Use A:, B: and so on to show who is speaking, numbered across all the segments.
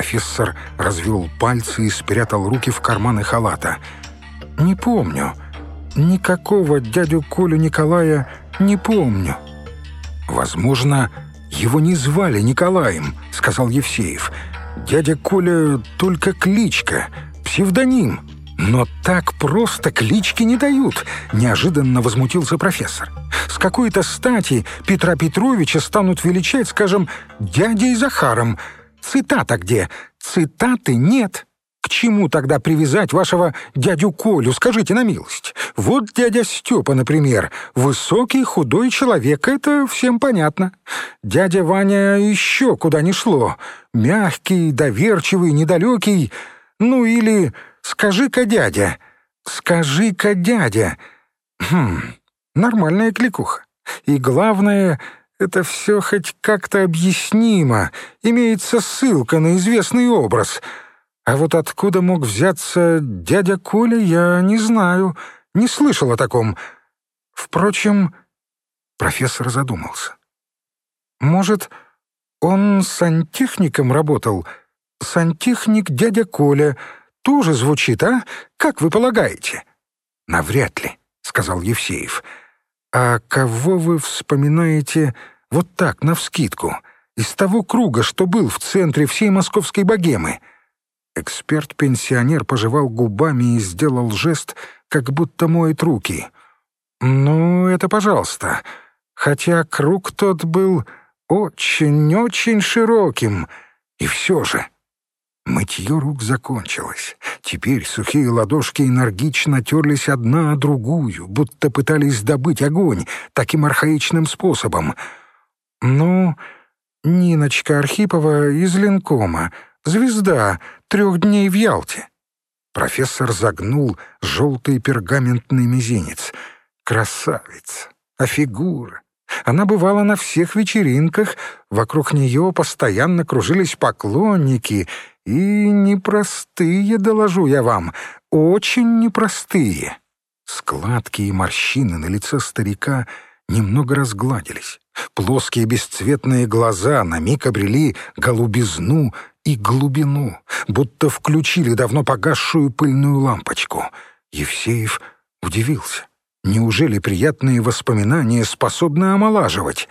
A: Профессор развел пальцы и спрятал руки в карманы халата. «Не помню. Никакого дядю Колю Николая не помню». «Возможно, его не звали Николаем», — сказал Евсеев. «Дядя Коля только кличка, псевдоним». «Но так просто клички не дают», — неожиданно возмутился профессор. «С какой-то стати Петра Петровича станут величать, скажем, дядей Захаром. Цитата где? Цитаты нет». К чему тогда привязать вашего дядю Колю, скажите на милость? Вот дядя Степа, например, высокий, худой человек, это всем понятно. Дядя Ваня еще куда ни шло. Мягкий, доверчивый, недалекий. Ну или «Скажи-ка, дядя! Скажи-ка, дядя!» Хм, нормальная кликуха. И главное, это все хоть как-то объяснимо, имеется ссылка на известный образ. А вот откуда мог взяться дядя Коля, я не знаю, не слышал о таком. Впрочем, профессор задумался. Может, он сантехником работал? Сантехник дядя Коля — тоже звучит, а? Как вы полагаете?» «Навряд ли», — сказал Евсеев. «А кого вы вспоминаете вот так, навскидку, из того круга, что был в центре всей московской богемы?» Эксперт-пенсионер пожевал губами и сделал жест, как будто моет руки. «Ну, это пожалуйста. Хотя круг тот был очень-очень широким. И все же...» Мытье рук закончилось. Теперь сухие ладошки энергично терлись одна о другую, будто пытались добыть огонь таким архаичным способом. «Ну, Ниночка Архипова из Ленкома, звезда, трех дней в Ялте». Профессор загнул желтый пергаментный мизинец. «Красавица! А фигура! Она бывала на всех вечеринках, вокруг нее постоянно кружились поклонники, и непростые, доложу я вам, очень непростые. Складки и морщины на лице старика немного разгладились. Плоские бесцветные глаза на миг обрели голубизну и глубину, будто включили давно погасшую пыльную лампочку. Евсеев удивился. Неужели приятные воспоминания способны омолаживать?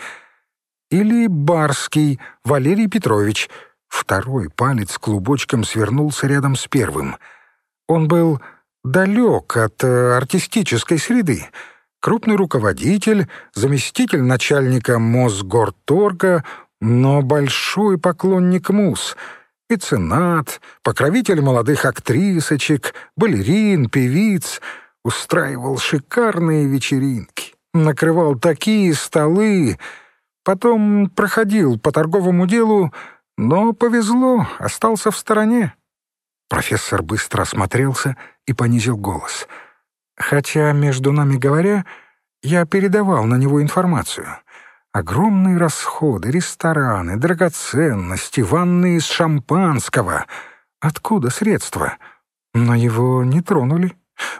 A: Или Барский Валерий Петрович — Второй палец клубочком свернулся рядом с первым. Он был далек от э, артистической среды. Крупный руководитель, заместитель начальника Мосгорторга, но большой поклонник мус — Меценат, покровитель молодых актрисочек, балерин, певиц, устраивал шикарные вечеринки, накрывал такие столы, потом проходил по торговому делу но повезло, остался в стороне. Профессор быстро осмотрелся и понизил голос. Хотя, между нами говоря, я передавал на него информацию. Огромные расходы, рестораны, драгоценности, ванны из шампанского. Откуда средства? Но его не тронули.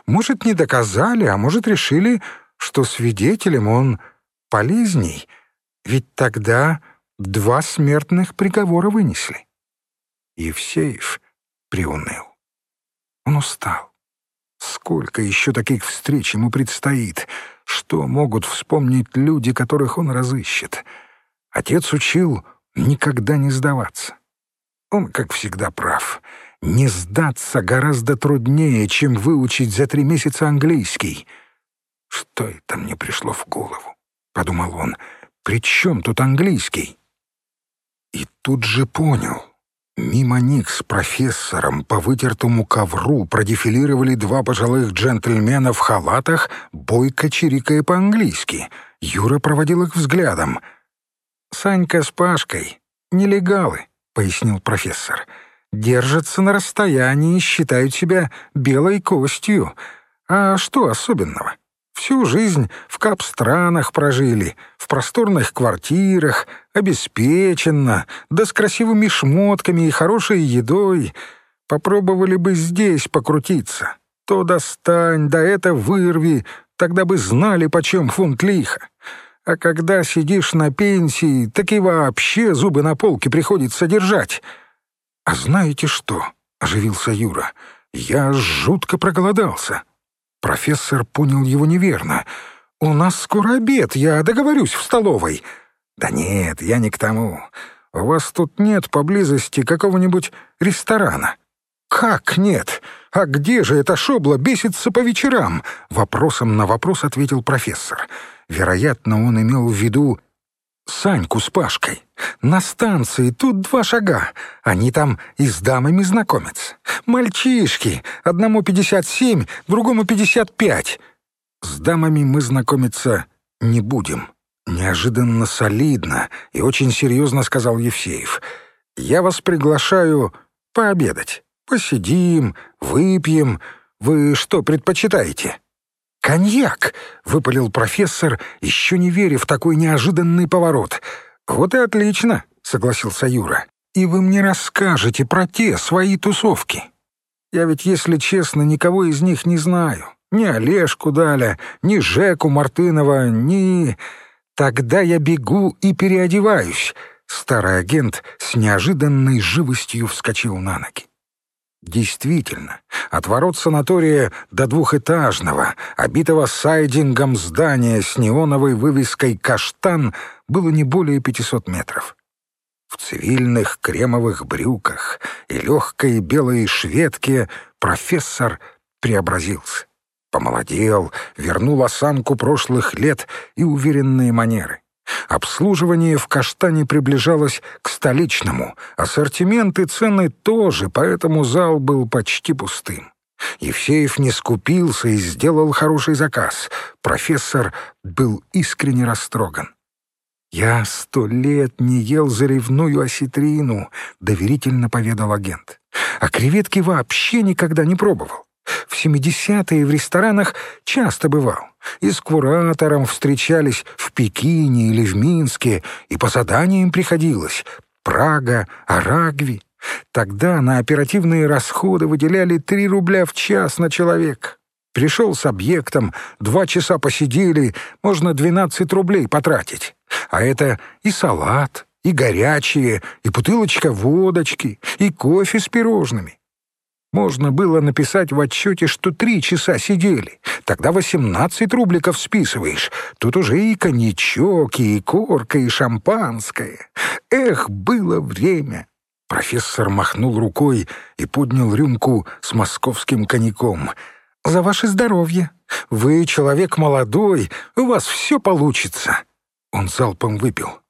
A: Может, не доказали, а может, решили, что свидетелем он полезней. Ведь тогда Два смертных приговора вынесли. Евсеев приуныл. Он устал. Сколько еще таких встреч ему предстоит? Что могут вспомнить люди, которых он разыщет? Отец учил никогда не сдаваться. Он, как всегда, прав. Не сдаться гораздо труднее, чем выучить за три месяца английский. «Что это мне пришло в голову?» — подумал он. «При чем тут английский?» И тут же понял. Мимо них с профессором по вытертому ковру продефилировали два пожилых джентльмена в халатах, бойко чирикая по-английски. Юра проводил их взглядом. «Санька с Пашкой — нелегалы», — пояснил профессор. «Держатся на расстоянии и считают себя белой костью. А что особенного? Всю жизнь в кап-странах прожили, в просторных квартирах, обеспеченно, да с красивыми шмотками и хорошей едой. Попробовали бы здесь покрутиться. То достань, да это вырви, тогда бы знали, почем фунт лиха. А когда сидишь на пенсии, так и вообще зубы на полке приходится держать. «А знаете что?» — оживился Юра. «Я жутко проголодался». Профессор понял его неверно. «У нас скоро обед, я договорюсь в столовой». «Да нет, я не к тому. У вас тут нет поблизости какого-нибудь ресторана?» «Как нет? А где же эта шобла бесится по вечерам?» Вопросом на вопрос ответил профессор. Вероятно, он имел в виду Саньку с Пашкой. На станции тут два шага. Они там и с дамами знакомятся. Мальчишки. Одному пятьдесят семь, другому пятьдесят пять. С дамами мы знакомиться не будем. Неожиданно солидно и очень серьезно сказал Евсеев. Я вас приглашаю пообедать. Посидим, выпьем. Вы что предпочитаете? «Коньяк!» — выпалил профессор, еще не веря в такой неожиданный поворот. «Вот и отлично!» — согласился Юра. «И вы мне расскажете про те свои тусовки. Я ведь, если честно, никого из них не знаю. Ни Олежку Даля, ни Жеку Мартынова, ни... Тогда я бегу и переодеваюсь». Старый агент с неожиданной живостью вскочил на ноги. Действительно, от ворот санатория до двухэтажного, обитого сайдингом здания с неоновой вывеской «Каштан» было не более 500 метров. В цивильных кремовых брюках и легкой белой шведке профессор преобразился. Помолодел, вернул осанку прошлых лет и уверенные манеры. Обслуживание в «Каштане» приближалось к столичному, ассортимент и цены тоже, поэтому зал был почти пустым. Евсеев не скупился и сделал хороший заказ. Профессор был искренне растроган. «Я сто лет не ел заревную осетрину», — доверительно поведал агент. «А креветки вообще никогда не пробовал. В семидесятые в ресторанах часто бывал. И с куратором встречались в Пекине или в Минске, и по заданиям приходилось. Прага, Арагви. Тогда на оперативные расходы выделяли 3 рубля в час на человек. Пришел с объектом, два часа посидели, можно 12 рублей потратить. А это и салат, и горячие, и бутылочка водочки, и кофе с пирожными. Можно было написать в отчете, что три часа сидели. Тогда восемнадцать рубликов списываешь. Тут уже и коньячок, и корка, и шампанское. Эх, было время. Профессор махнул рукой и поднял рюмку с московским коньяком. «За ваше здоровье! Вы человек молодой, у вас все получится!» Он залпом выпил.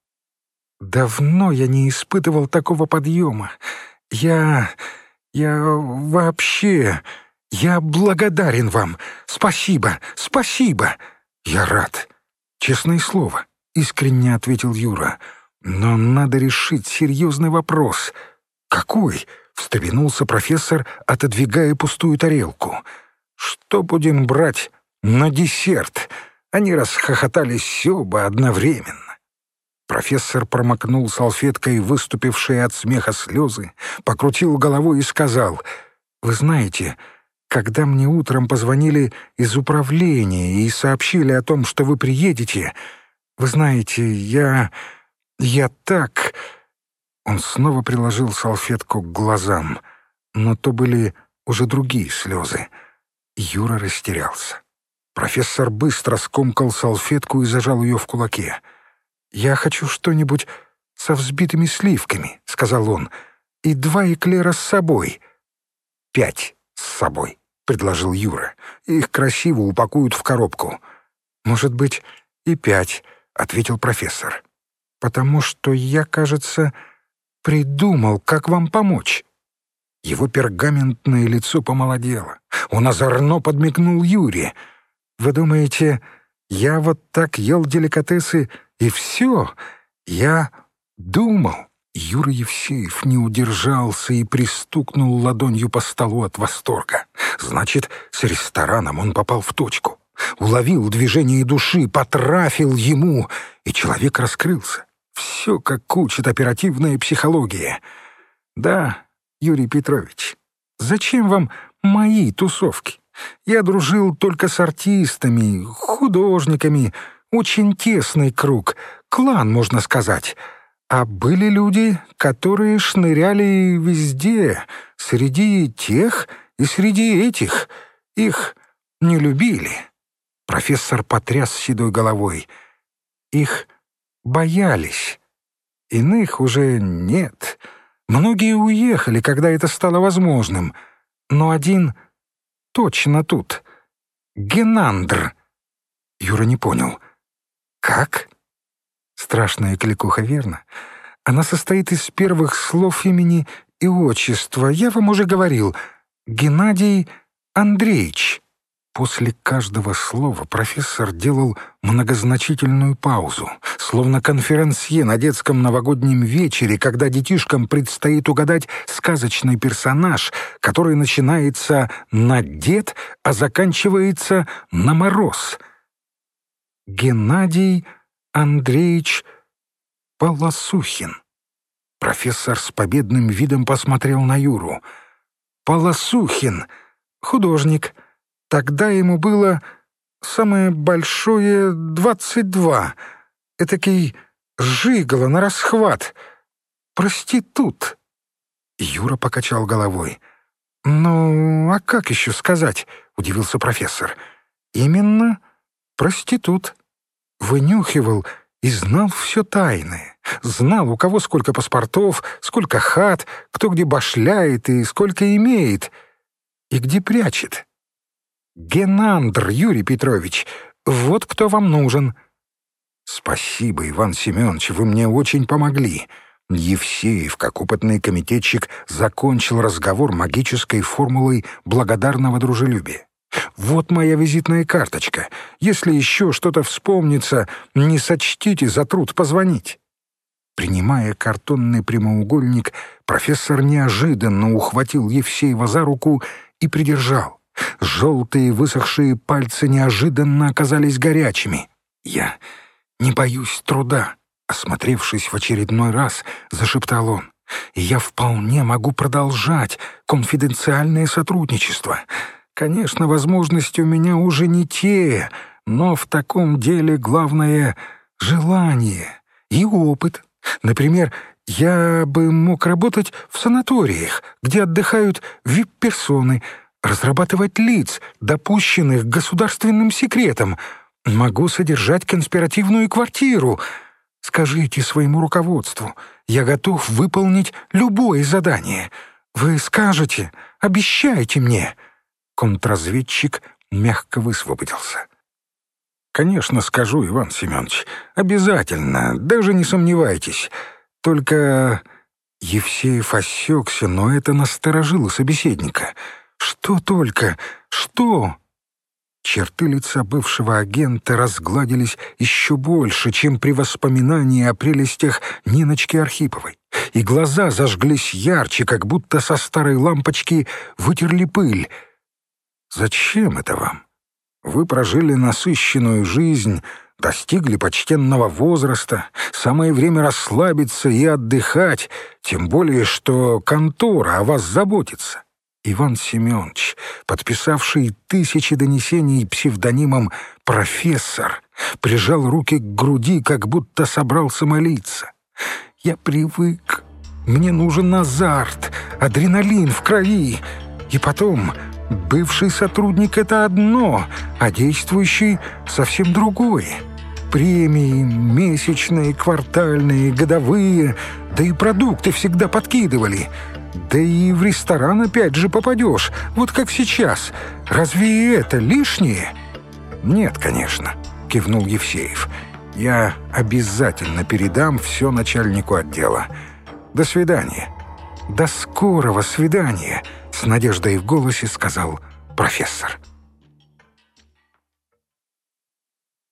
A: «Давно я не испытывал такого подъема. Я... «Я вообще... Я благодарен вам. Спасибо, спасибо. Я рад. Честное слово, искренне ответил Юра. Но надо решить серьезный вопрос. Какой? Встрепенулся профессор, отодвигая пустую тарелку. Что будем брать на десерт? Они расхохотались оба одновременно. Профессор промокнул салфеткой выступившие от смеха слезы, покрутил головой и сказал, «Вы знаете, когда мне утром позвонили из управления и сообщили о том, что вы приедете, вы знаете, я... я так...» Он снова приложил салфетку к глазам, но то были уже другие слезы. Юра растерялся. Профессор быстро скомкал салфетку и зажал ее в кулаке. «Я хочу что-нибудь со взбитыми сливками», — сказал он, — «и два эклера с собой». «Пять с собой», — предложил Юра. «Их красиво упакуют в коробку». «Может быть, и пять», — ответил профессор. «Потому что я, кажется, придумал, как вам помочь». Его пергаментное лицо помолодело. Он озорно подмигнул Юре. «Вы думаете, я вот так ел деликатесы и все. Я думал. Юра Евсеев не удержался и пристукнул ладонью по столу от восторга. Значит, с рестораном он попал в точку. Уловил движение души, потрафил ему, и человек раскрылся. Все, как учит оперативная психология. Да, Юрий Петрович, зачем вам мои тусовки? Я дружил только с артистами, художниками, очень тесный круг, клан, можно сказать. А были люди, которые шныряли везде, среди тех и среди этих. Их не любили. Профессор потряс седой головой. Их боялись. Иных уже нет. Многие уехали, когда это стало возможным. Но один точно тут. Генандр. Юра не понял. «Как?» Страшная кликуха, верно? Она состоит из первых слов имени и отчества. Я вам уже говорил. Геннадий Андреевич. После каждого слова профессор делал многозначительную паузу, словно конферансье на детском новогоднем вечере, когда детишкам предстоит угадать сказочный персонаж, который начинается на «дед», а заканчивается на «мороз». Геннадий Андреевич Полосухин. Профессор с победным видом посмотрел на Юру. Полосухин, художник — Тогда ему было самое большое двадцать два. Этакий жигало на расхват. Проститут. Юра покачал головой. «Ну, а как еще сказать?» — удивился профессор. «Именно проститут. Вынюхивал и знал все тайное. Знал, у кого сколько паспортов, сколько хат, кто где башляет и сколько имеет. И где прячет. Генандр, Юрий Петрович, вот кто вам нужен». «Спасибо, Иван Семенович, вы мне очень помогли». Евсеев, как опытный комитетчик, закончил разговор магической формулой благодарного дружелюбия. «Вот моя визитная карточка. Если еще что-то вспомнится, не сочтите за труд позвонить». Принимая картонный прямоугольник, профессор неожиданно ухватил Евсеева за руку и придержал. Желтые высохшие пальцы неожиданно оказались горячими. «Я не боюсь труда», — осмотревшись в очередной раз, зашептал он. «И я вполне могу продолжать конфиденциальное сотрудничество. Конечно, возможности у меня уже не те, но в таком деле главное — желание и опыт. Например, я бы мог работать в санаториях, где отдыхают вип-персоны, разрабатывать лиц, допущенных государственным секретом. Могу содержать конспиративную квартиру. Скажите своему руководству, я готов выполнить любое задание. Вы скажете, обещайте мне». Контрразведчик мягко высвободился. «Конечно, скажу, Иван Семенович. Обязательно, даже не сомневайтесь. Только...» Евсеев осекся, но это насторожило собеседника — что только? Что? Черты лица бывшего агента разгладились еще больше, чем при воспоминании о прелестях Ниночки Архиповой, и глаза зажглись ярче, как будто со старой лампочки вытерли пыль. «Зачем это вам? Вы прожили насыщенную жизнь, достигли почтенного возраста, самое время расслабиться и отдыхать, тем более что контора о вас заботится». Иван Семенович, подписавший тысячи донесений псевдонимом «профессор», прижал руки к груди, как будто собрался молиться. «Я привык. Мне нужен азарт, адреналин в крови. И потом, бывший сотрудник — это одно, а действующий — совсем другое. Премии, месячные, квартальные, годовые, да и продукты всегда подкидывали». Да и в ресторан опять же попадешь, вот как сейчас. Разве это лишнее?» «Нет, конечно», — кивнул Евсеев. «Я обязательно передам все начальнику отдела. До свидания». «До скорого свидания», — с надеждой в голосе сказал профессор.